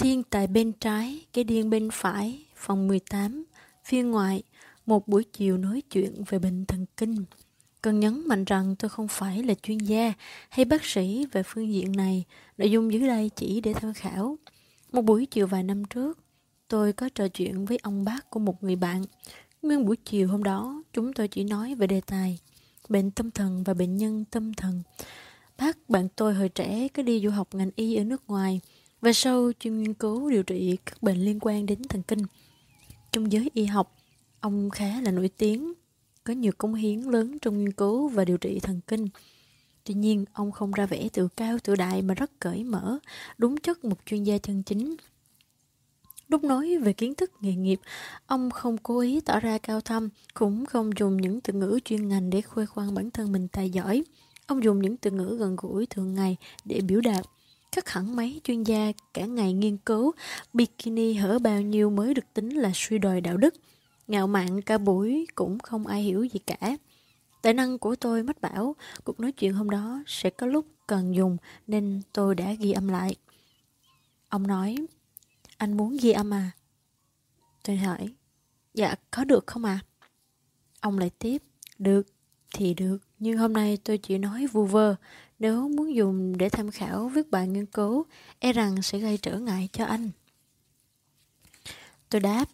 Thiên tại bên trái, cái điên bên phải, phòng 18, phiên ngoại, một buổi chiều nói chuyện về bệnh thần kinh. Cần nhấn mạnh rằng tôi không phải là chuyên gia hay bác sĩ về phương diện này, nội dung dưới đây chỉ để tham khảo. Một buổi chiều vài năm trước, tôi có trò chuyện với ông bác của một người bạn. Nguyên buổi chiều hôm đó, chúng tôi chỉ nói về đề tài bệnh tâm thần và bệnh nhân tâm thần. Bác bạn tôi hồi trẻ có đi du học ngành y ở nước ngoài và sau chuyên nghiên cứu điều trị các bệnh liên quan đến thần kinh. Trong giới y học, ông khá là nổi tiếng, có nhiều công hiến lớn trong nghiên cứu và điều trị thần kinh. Tuy nhiên, ông không ra vẻ tự cao tự đại mà rất cởi mở, đúng chất một chuyên gia chân chính. Lúc nói về kiến thức nghề nghiệp, ông không cố ý tỏ ra cao thâm, cũng không dùng những từ ngữ chuyên ngành để khoe khoang bản thân mình tài giỏi. Ông dùng những từ ngữ gần gũi thường ngày để biểu đạt. Các hẳn mấy chuyên gia cả ngày nghiên cứu bikini hở bao nhiêu mới được tính là suy đồi đạo đức. Ngạo mạn cả buổi cũng không ai hiểu gì cả. Tài năng của tôi mách bảo, cuộc nói chuyện hôm đó sẽ có lúc cần dùng nên tôi đã ghi âm lại. Ông nói, anh muốn ghi âm à? Tôi hỏi, dạ có được không à? Ông lại tiếp, được thì được, nhưng hôm nay tôi chỉ nói vu vơ. Nếu muốn dùng để tham khảo viết bài nghiên cứu, e rằng sẽ gây trở ngại cho anh. Tôi đáp,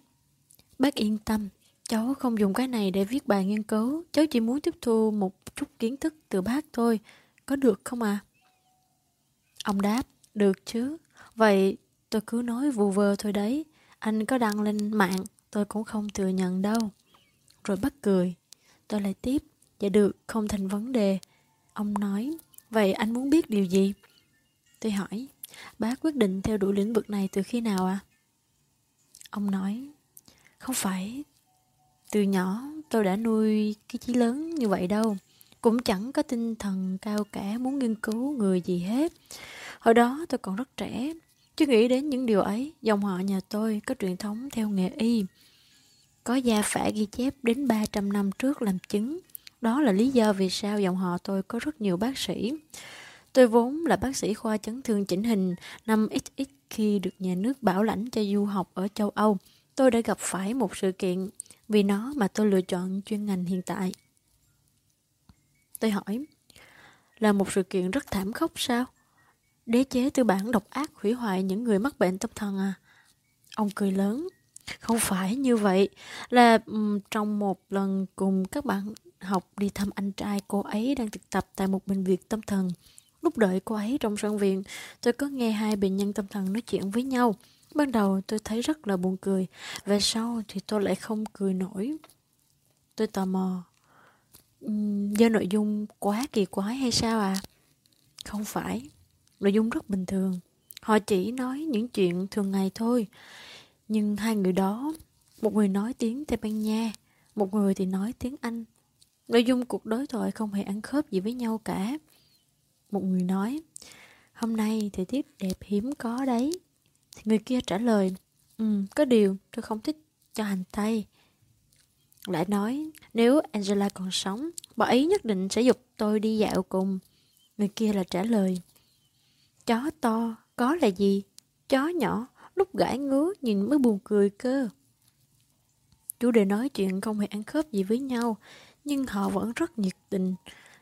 bác yên tâm, cháu không dùng cái này để viết bài nghiên cứu, cháu chỉ muốn tiếp thu một chút kiến thức từ bác thôi, có được không à? Ông đáp, được chứ, vậy tôi cứ nói vù vơ thôi đấy, anh có đăng lên mạng, tôi cũng không thừa nhận đâu. Rồi bắt cười, tôi lại tiếp, dạ được, không thành vấn đề. Ông nói, vậy anh muốn biết điều gì? Tôi hỏi, bác quyết định theo đuổi lĩnh vực này từ khi nào à? Ông nói, không phải từ nhỏ tôi đã nuôi cái chí lớn như vậy đâu. Cũng chẳng có tinh thần cao cả muốn nghiên cứu người gì hết. Hồi đó tôi còn rất trẻ. Chưa nghĩ đến những điều ấy, dòng họ nhà tôi có truyền thống theo nghề y. Có gia phả ghi chép đến 300 năm trước làm chứng. Đó là lý do vì sao dòng họ tôi có rất nhiều bác sĩ. Tôi vốn là bác sĩ khoa chấn thương chỉnh hình năm XX khi được nhà nước bảo lãnh cho du học ở châu Âu. Tôi đã gặp phải một sự kiện vì nó mà tôi lựa chọn chuyên ngành hiện tại. Tôi hỏi, là một sự kiện rất thảm khốc sao? Đế chế tư bản độc ác hủy hoại những người mắc bệnh tâm thần à? Ông cười lớn. Không phải như vậy, là um, trong một lần cùng các bạn học đi thăm anh trai cô ấy đang thực tập tại một bệnh viện tâm thần. Lúc đợi cô ấy trong sân viện, tôi có nghe hai bệnh nhân tâm thần nói chuyện với nhau. Ban đầu tôi thấy rất là buồn cười, về sau thì tôi lại không cười nổi. Tôi tò mò, do nội dung quá kỳ quái hay sao à? Không phải, nội dung rất bình thường. Họ chỉ nói những chuyện thường ngày thôi. Nhưng hai người đó, một người nói tiếng Tây Ban Nha, một người thì nói tiếng Anh. Nội dung cuộc đối thoại không hề ăn khớp gì với nhau cả. Một người nói, hôm nay thời tiết đẹp hiếm có đấy. Thì người kia trả lời, ừ, có điều tôi không thích cho hành tây. Lại nói, nếu Angela còn sống, bà ấy nhất định sẽ dục tôi đi dạo cùng. Người kia là trả lời, chó to, có là gì? Chó nhỏ, lúc gãi ngứa nhìn mới buồn cười cơ. Chủ đề nói chuyện không hề ăn khớp gì với nhau, nhưng họ vẫn rất nhiệt tình.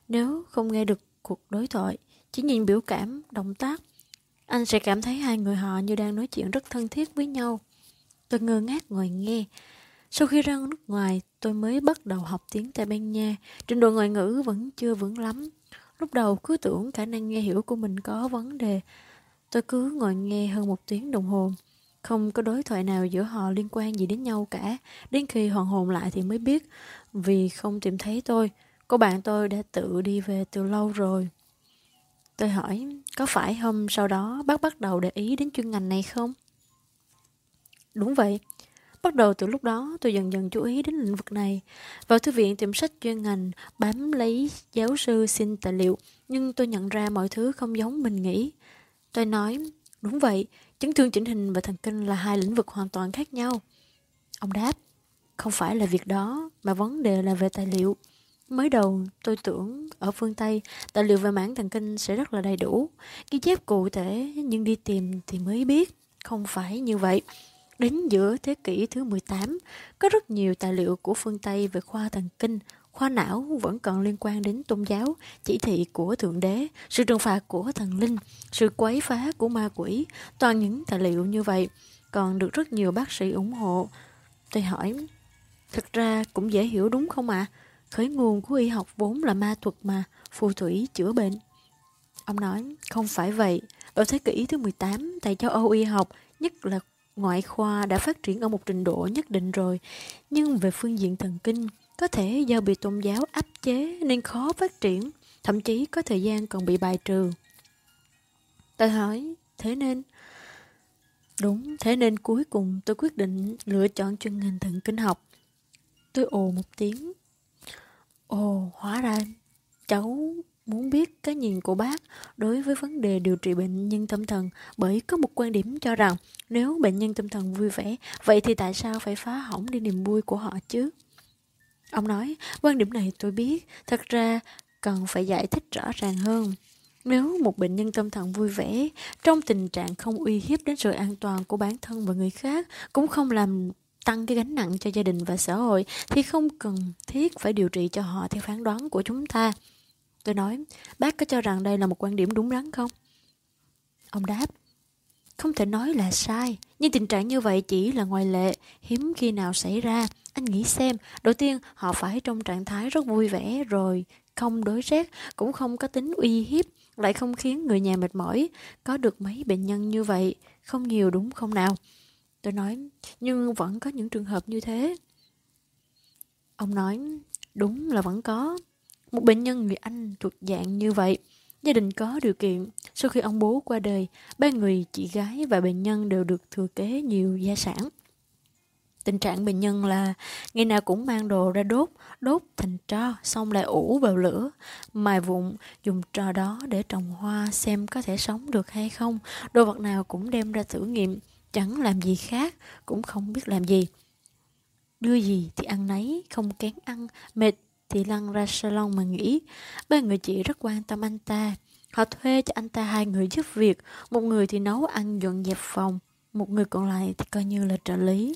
Nếu không nghe được cuộc đối thoại, chỉ nhìn biểu cảm, động tác anh sẽ cảm thấy hai người họ như đang nói chuyện rất thân thiết với nhau. Tôi ngơ ngác ngồi nghe. Sau khi ra nước ngoài, tôi mới bắt đầu học tiếng Tây Ban Nha. Trình độ ngoại ngữ vẫn chưa vững lắm. Lúc đầu cứ tưởng khả năng nghe hiểu của mình có vấn đề. Tôi cứ ngồi nghe hơn một tiếng đồng hồ. Không có đối thoại nào giữa họ liên quan gì đến nhau cả. Đến khi hoàn hồn lại thì mới biết. Vì không tìm thấy tôi, cô bạn tôi đã tự đi về từ lâu rồi. Tôi hỏi, có phải hôm sau đó bác bắt đầu để ý đến chuyên ngành này không? Đúng vậy. Bắt đầu từ lúc đó tôi dần dần chú ý đến lĩnh vực này. Vào thư viện tìm sách chuyên ngành, bám lấy giáo sư xin tài liệu, nhưng tôi nhận ra mọi thứ không giống mình nghĩ. Tôi nói, đúng vậy, chấn thương chỉnh hình và thần kinh là hai lĩnh vực hoàn toàn khác nhau. Ông đáp, không phải là việc đó, mà vấn đề là về tài liệu. Mới đầu tôi tưởng ở phương Tây tài liệu về mảng thần kinh sẽ rất là đầy đủ, ghi chép cụ thể nhưng đi tìm thì mới biết không phải như vậy. Đến giữa thế kỷ thứ 18, có rất nhiều tài liệu của phương Tây về khoa thần kinh, khoa não vẫn còn liên quan đến tôn giáo, chỉ thị của Thượng Đế, sự trừng phạt của thần linh, sự quấy phá của ma quỷ. Toàn những tài liệu như vậy còn được rất nhiều bác sĩ ủng hộ. Tôi hỏi, thật ra cũng dễ hiểu đúng không ạ? À? Khởi nguồn của y học vốn là ma thuật mà, phù thủy chữa bệnh. Ông nói, không phải vậy. Ở thế kỷ thứ 18, thầy giáo Âu y học, nhất là ngoại khoa đã phát triển ở một trình độ nhất định rồi. Nhưng về phương diện thần kinh, có thể do bị tôn giáo áp chế nên khó phát triển, thậm chí có thời gian còn bị bài trừ. Tôi hỏi, thế nên... Đúng, thế nên cuối cùng tôi quyết định lựa chọn chuyên ngành thần kinh học. Tôi ồ một tiếng. Ồ, hóa ra cháu muốn biết cái nhìn của bác đối với vấn đề điều trị bệnh nhân tâm thần bởi có một quan điểm cho rằng nếu bệnh nhân tâm thần vui vẻ, vậy thì tại sao phải phá hỏng đi niềm vui của họ chứ? Ông nói, quan điểm này tôi biết, thật ra cần phải giải thích rõ ràng hơn. Nếu một bệnh nhân tâm thần vui vẻ, trong tình trạng không uy hiếp đến sự an toàn của bản thân và người khác, cũng không làm tăng cái gánh nặng cho gia đình và xã hội, thì không cần thiết phải điều trị cho họ theo phán đoán của chúng ta. Tôi nói, bác có cho rằng đây là một quan điểm đúng đắn không? Ông đáp, không thể nói là sai, nhưng tình trạng như vậy chỉ là ngoại lệ, hiếm khi nào xảy ra. Anh nghĩ xem, đầu tiên họ phải trong trạng thái rất vui vẻ rồi, không đối rét, cũng không có tính uy hiếp, lại không khiến người nhà mệt mỏi. Có được mấy bệnh nhân như vậy, không nhiều đúng không nào? Tôi nói, nhưng vẫn có những trường hợp như thế. Ông nói, đúng là vẫn có. Một bệnh nhân người Anh thuộc dạng như vậy. Gia đình có điều kiện. Sau khi ông bố qua đời, ba người chị gái và bệnh nhân đều được thừa kế nhiều gia sản. Tình trạng bệnh nhân là ngày nào cũng mang đồ ra đốt, đốt thành tro, xong lại ủ vào lửa, mài vụn, dùng trò đó để trồng hoa xem có thể sống được hay không. Đồ vật nào cũng đem ra thử nghiệm, chẳng làm gì khác, cũng không biết làm gì. Đưa gì thì ăn nấy, không kén ăn, mệt thì lăn ra salon mà nghỉ. Ba người chị rất quan tâm anh ta. Họ thuê cho anh ta hai người giúp việc, một người thì nấu ăn dọn dẹp phòng, một người còn lại thì coi như là trợ lý.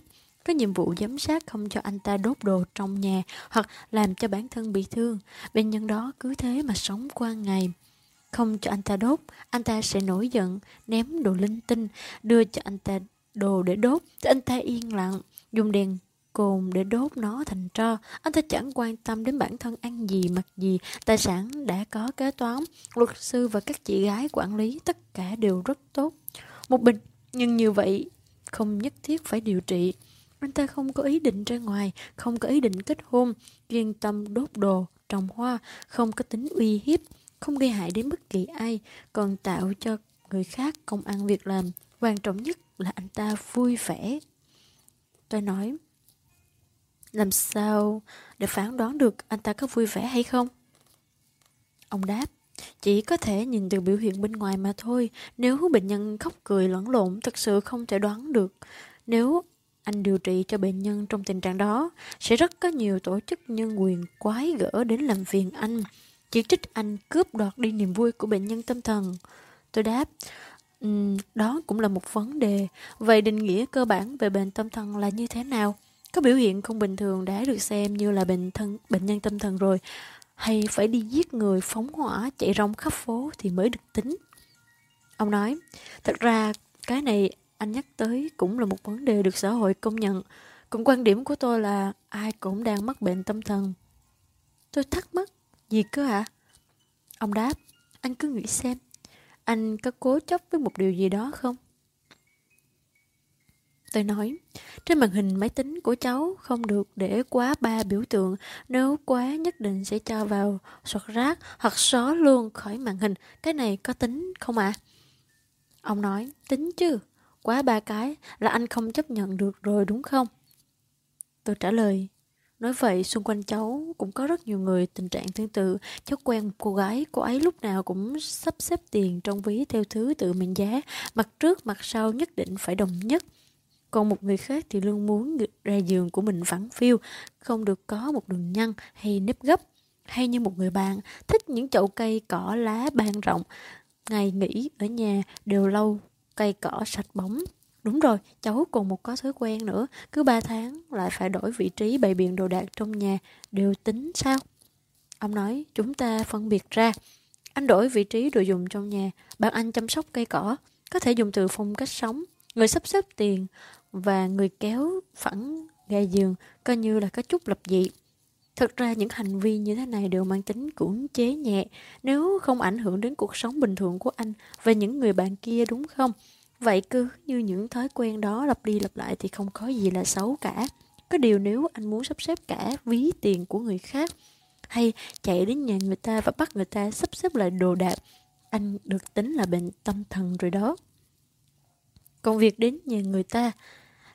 Có nhiệm vụ giám sát không cho anh ta đốt đồ trong nhà hoặc làm cho bản thân bị thương. Bệnh nhân đó cứ thế mà sống qua ngày. Không cho anh ta đốt, anh ta sẽ nổi giận, ném đồ linh tinh, đưa cho anh ta đồ để đốt, thì anh ta yên lặng, dùng đèn cồn để đốt nó thành tro. Anh ta chẳng quan tâm đến bản thân ăn gì, mặc gì, tài sản đã có kế toán, luật sư và các chị gái quản lý tất cả đều rất tốt. Một bình nhưng như vậy không nhất thiết phải điều trị. Anh ta không có ý định ra ngoài, không có ý định kết hôn, yên tâm đốt đồ, trồng hoa, không có tính uy hiếp, không gây hại đến bất kỳ ai, còn tạo cho người khác công ăn việc làm. Quan trọng nhất là anh ta vui vẻ. Tôi nói, làm sao để phán đoán được anh ta có vui vẻ hay không? Ông đáp, chỉ có thể nhìn từ biểu hiện bên ngoài mà thôi. Nếu bệnh nhân khóc cười lẫn lộn, thật sự không thể đoán được. Nếu anh điều trị cho bệnh nhân trong tình trạng đó, sẽ rất có nhiều tổ chức nhân quyền quái gỡ đến làm phiền anh, chỉ trích anh cướp đoạt đi niềm vui của bệnh nhân tâm thần. Tôi đáp, um, đó cũng là một vấn đề. Vậy định nghĩa cơ bản về bệnh tâm thần là như thế nào? Có biểu hiện không bình thường đã được xem như là bệnh thân bệnh nhân tâm thần rồi, hay phải đi giết người phóng hỏa chạy rong khắp phố thì mới được tính. Ông nói, thật ra cái này anh nhắc tới cũng là một vấn đề được xã hội công nhận. Cũng quan điểm của tôi là ai cũng đang mắc bệnh tâm thần. Tôi thắc mắc, gì cơ ạ? À? Ông đáp, anh cứ nghĩ xem, anh có cố chấp với một điều gì đó không? Tôi nói, trên màn hình máy tính của cháu không được để quá ba biểu tượng, nếu quá nhất định sẽ cho vào sọt rác hoặc xóa luôn khỏi màn hình. Cái này có tính không ạ? À? Ông nói, tính chứ, quá ba cái là anh không chấp nhận được rồi đúng không? Tôi trả lời, nói vậy xung quanh cháu cũng có rất nhiều người tình trạng tương tự. Cháu quen một cô gái, cô ấy lúc nào cũng sắp xếp tiền trong ví theo thứ tự mệnh giá, mặt trước mặt sau nhất định phải đồng nhất. Còn một người khác thì luôn muốn ra giường của mình phẳng phiêu, không được có một đường nhăn hay nếp gấp. Hay như một người bạn thích những chậu cây cỏ lá ban rộng, ngày nghỉ ở nhà đều lâu cây cỏ sạch bóng. Đúng rồi, cháu còn một có thói quen nữa, cứ ba tháng lại phải đổi vị trí bày biện đồ đạc trong nhà, đều tính sao? Ông nói, chúng ta phân biệt ra. Anh đổi vị trí đồ dùng trong nhà, bạn anh chăm sóc cây cỏ, có thể dùng từ phong cách sống, người sắp xếp tiền và người kéo phẳng ga giường, coi như là có chút lập dị. Thực ra những hành vi như thế này đều mang tính cưỡng chế nhẹ nếu không ảnh hưởng đến cuộc sống bình thường của anh và những người bạn kia đúng không? Vậy cứ như những thói quen đó lặp đi lặp lại thì không có gì là xấu cả. Có điều nếu anh muốn sắp xếp cả ví tiền của người khác hay chạy đến nhà người ta và bắt người ta sắp xếp lại đồ đạc, anh được tính là bệnh tâm thần rồi đó. Còn việc đến nhà người ta,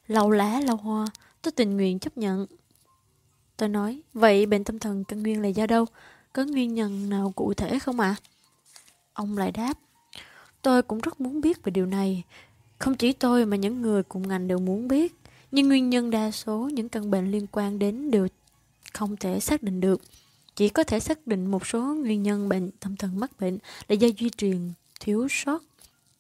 lau lá lau hoa, tôi tình nguyện chấp nhận. Tôi nói, vậy bệnh tâm thần căn nguyên là do đâu? Có nguyên nhân nào cụ thể không ạ? À? Ông lại đáp, tôi cũng rất muốn biết về điều này. Không chỉ tôi mà những người cùng ngành đều muốn biết. Nhưng nguyên nhân đa số những căn bệnh liên quan đến đều không thể xác định được. Chỉ có thể xác định một số nguyên nhân bệnh tâm thần mắc bệnh là do duy truyền thiếu sót.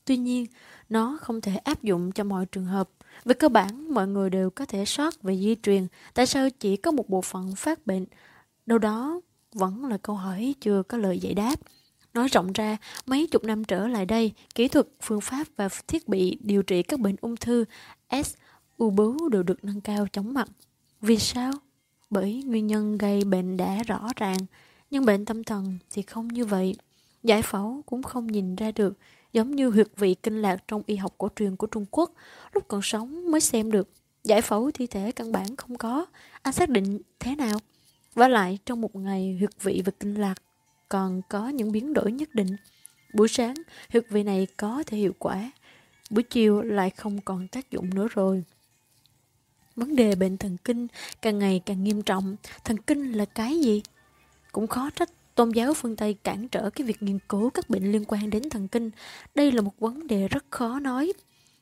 Tuy nhiên, nó không thể áp dụng cho mọi trường hợp. Về cơ bản, mọi người đều có thể sót về di truyền. Tại sao chỉ có một bộ phận phát bệnh? Đâu đó vẫn là câu hỏi chưa có lời giải đáp. Nói rộng ra, mấy chục năm trở lại đây, kỹ thuật, phương pháp và thiết bị điều trị các bệnh ung thư S, u bướu đều được nâng cao chóng mặt. Vì sao? Bởi nguyên nhân gây bệnh đã rõ ràng, nhưng bệnh tâm thần thì không như vậy. Giải phẫu cũng không nhìn ra được, giống như huyệt vị kinh lạc trong y học cổ truyền của Trung Quốc, lúc còn sống mới xem được. Giải phẫu thi thể căn bản không có, anh xác định thế nào? Và lại trong một ngày huyệt vị và kinh lạc còn có những biến đổi nhất định. Buổi sáng, huyệt vị này có thể hiệu quả, buổi chiều lại không còn tác dụng nữa rồi. Vấn đề bệnh thần kinh càng ngày càng nghiêm trọng. Thần kinh là cái gì? Cũng khó trách tôn giáo phương Tây cản trở cái việc nghiên cứu các bệnh liên quan đến thần kinh. Đây là một vấn đề rất khó nói.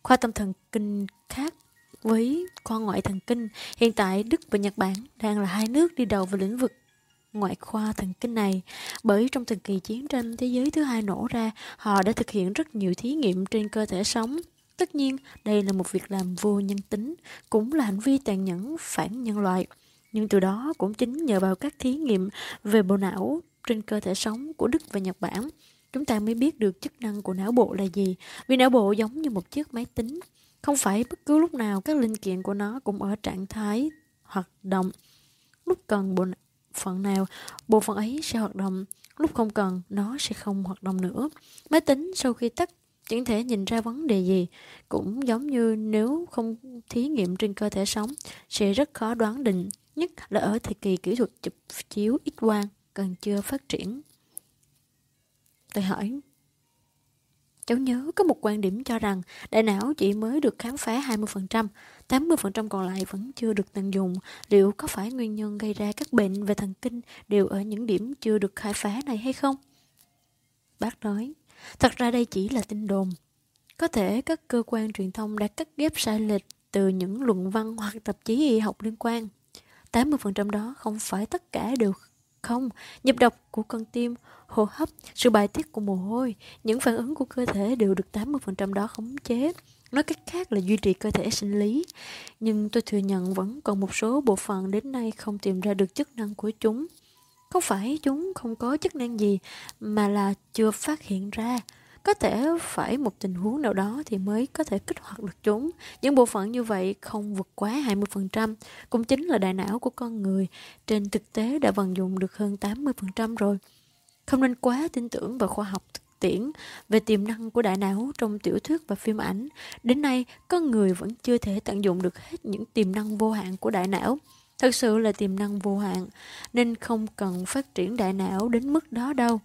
Khoa tâm thần kinh khác với khoa ngoại thần kinh. Hiện tại Đức và Nhật Bản đang là hai nước đi đầu về lĩnh vực ngoại khoa thần kinh này bởi trong thời kỳ chiến tranh thế giới thứ hai nổ ra, họ đã thực hiện rất nhiều thí nghiệm trên cơ thể sống tất nhiên, đây là một việc làm vô nhân tính, cũng là hành vi tàn nhẫn phản nhân loại nhưng từ đó cũng chính nhờ vào các thí nghiệm về bộ não trên cơ thể sống của Đức và Nhật Bản. Chúng ta mới biết được chức năng của não bộ là gì vì não bộ giống như một chiếc máy tính. Không phải bất cứ lúc nào các linh kiện của nó cũng ở trạng thái hoạt động. Lúc cần bộ phận nào, bộ phận ấy sẽ hoạt động, lúc không cần, nó sẽ không hoạt động nữa. Máy tính sau khi tắt chẳng thể nhìn ra vấn đề gì, cũng giống như nếu không thí nghiệm trên cơ thể sống, sẽ rất khó đoán định, nhất là ở thời kỳ kỹ thuật chụp chiếu X-quang còn chưa phát triển. Tôi hỏi, cháu nhớ có một quan điểm cho rằng đại não chỉ mới được khám phá 20%, 80% còn lại vẫn chưa được tận dụng. Liệu có phải nguyên nhân gây ra các bệnh về thần kinh đều ở những điểm chưa được khai phá này hay không? Bác nói, thật ra đây chỉ là tin đồn. Có thể các cơ quan truyền thông đã cắt ghép sai lệch từ những luận văn hoặc tạp chí y học liên quan. 80% đó không phải tất cả đều không. Nhịp đập của con tim, hô hấp, sự bài tiết của mồ hôi, những phản ứng của cơ thể đều được 80% đó khống chế. Nói cách khác là duy trì cơ thể sinh lý. Nhưng tôi thừa nhận vẫn còn một số bộ phận đến nay không tìm ra được chức năng của chúng. Không phải chúng không có chức năng gì, mà là chưa phát hiện ra. Có thể phải một tình huống nào đó thì mới có thể kích hoạt được chúng. Những bộ phận như vậy không vượt quá 20%, cũng chính là đại não của con người. Trên thực tế đã vận dụng được hơn 80% rồi. Không nên quá tin tưởng vào khoa học thực tiễn về tiềm năng của đại não trong tiểu thuyết và phim ảnh. Đến nay, con người vẫn chưa thể tận dụng được hết những tiềm năng vô hạn của đại não. Thật sự là tiềm năng vô hạn, nên không cần phát triển đại não đến mức đó đâu.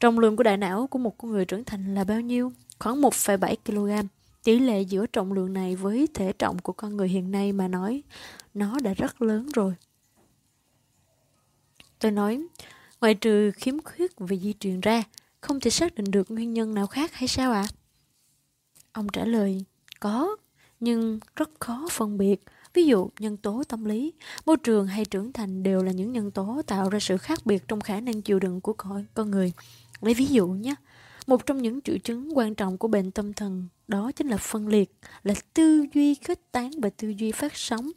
Trọng lượng của đại não của một con người trưởng thành là bao nhiêu? Khoảng 1,7 kg. Tỷ lệ giữa trọng lượng này với thể trọng của con người hiện nay mà nói, nó đã rất lớn rồi. Tôi nói, ngoại trừ khiếm khuyết về di truyền ra, không thể xác định được nguyên nhân nào khác hay sao ạ? À? Ông trả lời, có, nhưng rất khó phân biệt. Ví dụ, nhân tố tâm lý, môi trường hay trưởng thành đều là những nhân tố tạo ra sự khác biệt trong khả năng chịu đựng của con, con người. Lấy ví dụ nhé, Một trong những triệu chứng quan trọng của bệnh tâm thần đó chính là phân liệt, là tư duy khuếch tán và tư duy phát sóng.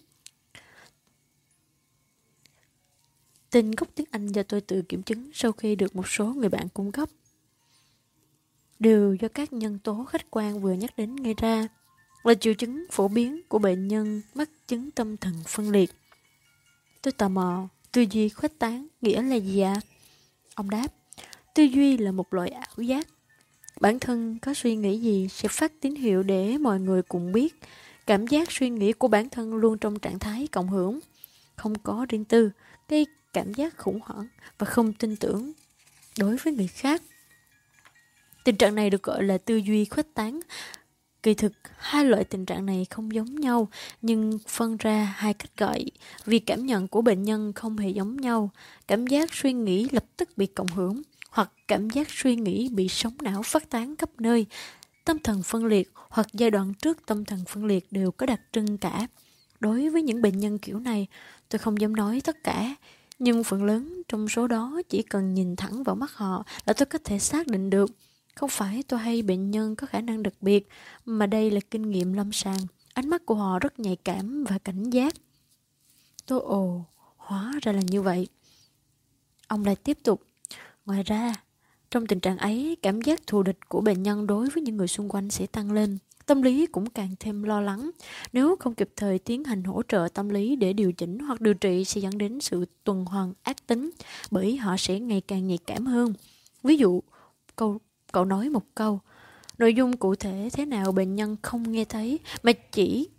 Tên gốc tiếng Anh do tôi tự kiểm chứng sau khi được một số người bạn cung cấp. Đều do các nhân tố khách quan vừa nhắc đến gây ra là triệu chứng phổ biến của bệnh nhân mắc chứng tâm thần phân liệt. Tôi tò mò, tư duy khuếch tán nghĩa là gì ạ? À? Ông đáp, tư duy là một loại ảo giác. Bản thân có suy nghĩ gì sẽ phát tín hiệu để mọi người cùng biết. Cảm giác suy nghĩ của bản thân luôn trong trạng thái cộng hưởng, không có riêng tư, gây cảm giác khủng hoảng và không tin tưởng đối với người khác. Tình trạng này được gọi là tư duy khuếch tán. Kỳ thực, hai loại tình trạng này không giống nhau, nhưng phân ra hai cách gọi. Vì cảm nhận của bệnh nhân không hề giống nhau, cảm giác suy nghĩ lập tức bị cộng hưởng, hoặc cảm giác suy nghĩ bị sóng não phát tán khắp nơi. Tâm thần phân liệt hoặc giai đoạn trước tâm thần phân liệt đều có đặc trưng cả. Đối với những bệnh nhân kiểu này, tôi không dám nói tất cả, nhưng phần lớn trong số đó chỉ cần nhìn thẳng vào mắt họ là tôi có thể xác định được. Không phải tôi hay bệnh nhân có khả năng đặc biệt, mà đây là kinh nghiệm lâm sàng. Ánh mắt của họ rất nhạy cảm và cảnh giác. Tôi ồ, hóa ra là như vậy. Ông lại tiếp tục. Ngoài ra, trong tình trạng ấy, cảm giác thù địch của bệnh nhân đối với những người xung quanh sẽ tăng lên. Tâm lý cũng càng thêm lo lắng. Nếu không kịp thời tiến hành hỗ trợ tâm lý để điều chỉnh hoặc điều trị sẽ dẫn đến sự tuần hoàn ác tính, bởi họ sẽ ngày càng nhạy cảm hơn. Ví dụ, câu cậu nói một câu, nội dung cụ thể thế nào bệnh nhân không nghe thấy mà chỉ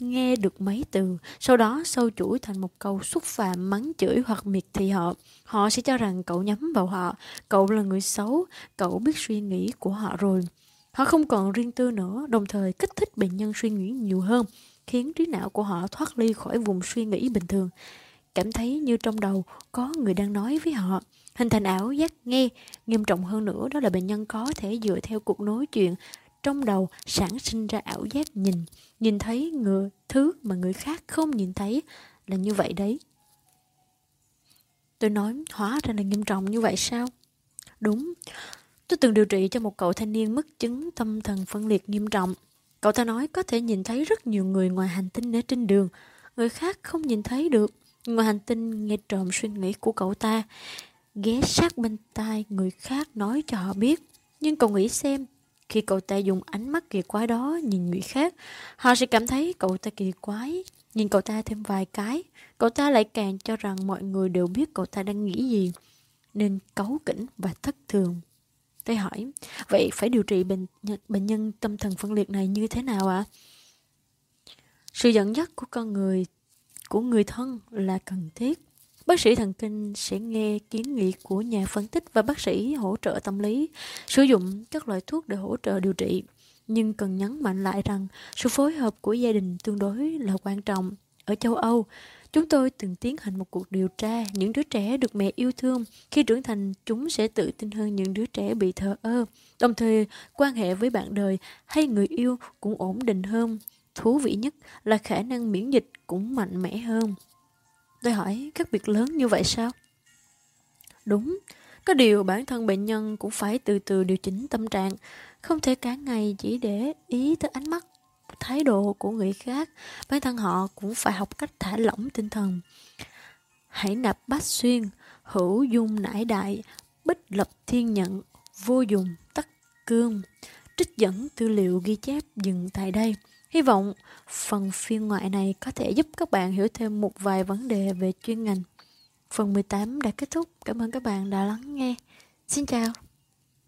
nghe được mấy từ, sau đó sâu chuỗi thành một câu xúc phạm, mắng chửi hoặc miệt thị họ. Họ sẽ cho rằng cậu nhắm vào họ, cậu là người xấu, cậu biết suy nghĩ của họ rồi. Họ không còn riêng tư nữa, đồng thời kích thích bệnh nhân suy nghĩ nhiều hơn, khiến trí não của họ thoát ly khỏi vùng suy nghĩ bình thường. Cảm thấy như trong đầu có người đang nói với họ, hình thành ảo giác nghe. Nghiêm trọng hơn nữa đó là bệnh nhân có thể dựa theo cuộc nói chuyện trong đầu sản sinh ra ảo giác nhìn, nhìn thấy người thứ mà người khác không nhìn thấy là như vậy đấy. Tôi nói hóa ra là nghiêm trọng như vậy sao? Đúng, Tôi từng điều trị cho một cậu thanh niên mất chứng tâm thần phân liệt nghiêm trọng. Cậu ta nói có thể nhìn thấy rất nhiều người ngoài hành tinh ở trên đường. Người khác không nhìn thấy được. Ngoài hành tinh nghe trộm suy nghĩ của cậu ta. Ghé sát bên tai người khác nói cho họ biết. Nhưng cậu nghĩ xem, khi cậu ta dùng ánh mắt kỳ quái đó nhìn người khác, họ sẽ cảm thấy cậu ta kỳ quái. Nhìn cậu ta thêm vài cái, cậu ta lại càng cho rằng mọi người đều biết cậu ta đang nghĩ gì. Nên cấu kỉnh và thất thường. Tôi hỏi, vậy phải điều trị bệnh, bệnh nhân tâm thần phân liệt này như thế nào ạ? À? Sự dẫn dắt của con người, của người thân là cần thiết. Bác sĩ thần kinh sẽ nghe kiến nghị của nhà phân tích và bác sĩ hỗ trợ tâm lý, sử dụng các loại thuốc để hỗ trợ điều trị. Nhưng cần nhấn mạnh lại rằng sự phối hợp của gia đình tương đối là quan trọng. Ở châu Âu, Chúng tôi từng tiến hành một cuộc điều tra những đứa trẻ được mẹ yêu thương. Khi trưởng thành, chúng sẽ tự tin hơn những đứa trẻ bị thờ ơ. Đồng thời, quan hệ với bạn đời hay người yêu cũng ổn định hơn. Thú vị nhất là khả năng miễn dịch cũng mạnh mẽ hơn. Tôi hỏi, các biệt lớn như vậy sao? Đúng, có điều bản thân bệnh nhân cũng phải từ từ điều chỉnh tâm trạng, không thể cả ngày chỉ để ý tới ánh mắt thái độ của người khác, bản thân họ cũng phải học cách thả lỏng tinh thần. Hãy nạp bát xuyên, hữu dung nải đại, bích lập thiên nhận, vô dùng tắc cương. Trích dẫn tư liệu ghi chép dừng tại đây. Hy vọng phần phiên ngoại này có thể giúp các bạn hiểu thêm một vài vấn đề về chuyên ngành. Phần 18 đã kết thúc. Cảm ơn các bạn đã lắng nghe. Xin chào.